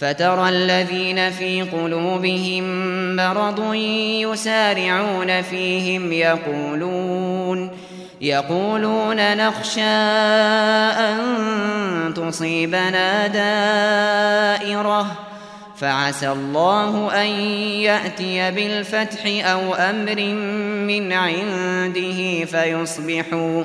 فترى الذين في قلوبهم مرض يسارعون فيهم يقولون يقولون نخشى أن تصيبنا دائرة فعسى الله أن يأتي بالفتح أو أمر من عنده فيصبحوا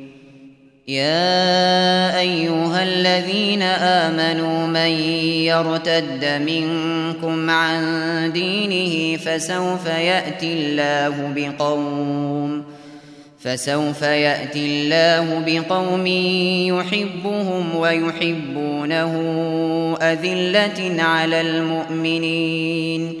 يا ايها الذين امنوا من يرتد منكم عن دينه فسوف ياتي الله بقوم فسوف ياتي الله بقوم يحبهم ويحبونه اذله على المؤمنين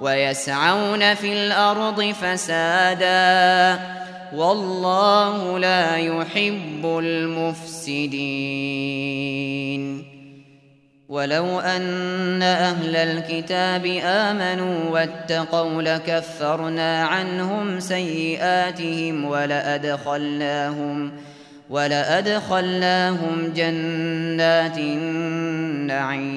ويسعون في الأرض فسادا. والله لا يحب المفسدين. ولو أن أهل الكتاب آمنوا واتقوا لكفرنا عنهم سيئاتهم ولأدخلناهم ولأدخلناهم جنات النعيم.